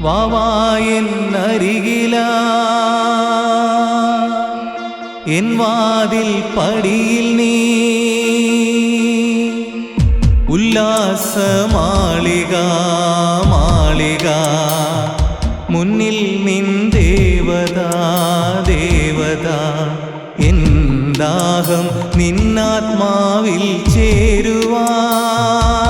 വാവായെന്നരികില. N വാതിൽ പടിയിൽ നീ. ഉല്ലാസ മാളിക മാളിക മുന്നിൽ നിൻ ദേവത ദേവത. എന്താഹം നിന്നാത്മാവിൽ ചേരുവാൻ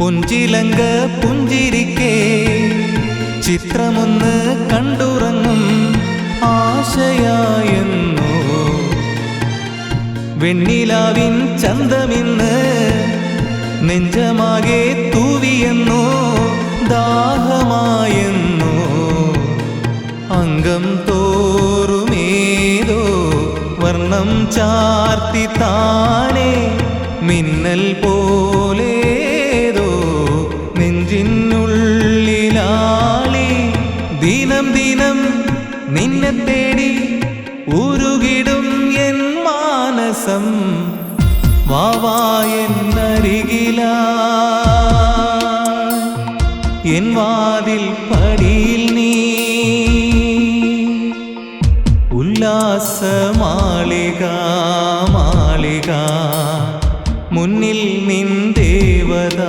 പുഞ്ചിലങ്ക പുഞ്ചിരിക്കേ. ചിത്രമൊന്ന് കണ്ടുറങ്ങും ആശയായെന്നോ. വെണ്ണിലാവിൻ ചന്തമിന്ന് നെഞ്ചമാകെ തൂവിയെന്നോ. ദാഹമായെന്നോ. അംഗം തോറുമേതോ. വർണം ചാർത്തി താനേ മിന്നൽ പോലേതോ ദിനം ദിനം നിന്നെ തേടി ഉരുകിടും എൻ മാനസം വാവായെന്നരികില എൻ വാതിൽ പടിയിൽ നീ ഉല്ലാസമാളിക മാളിക മുന്നിൽ നിൻ ദേവത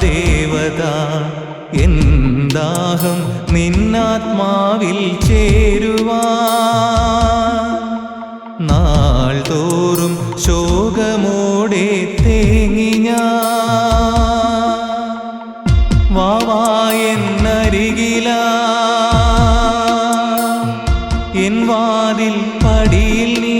ദേവത എന്താഹം നിന്നാത്മാവിൽ ചേരുവാ നാൾ തോറും ശോകമോടെ തേങ്ങി വാവായെന്നരികില എൻ വാതിൽ പടിയിൽ നീ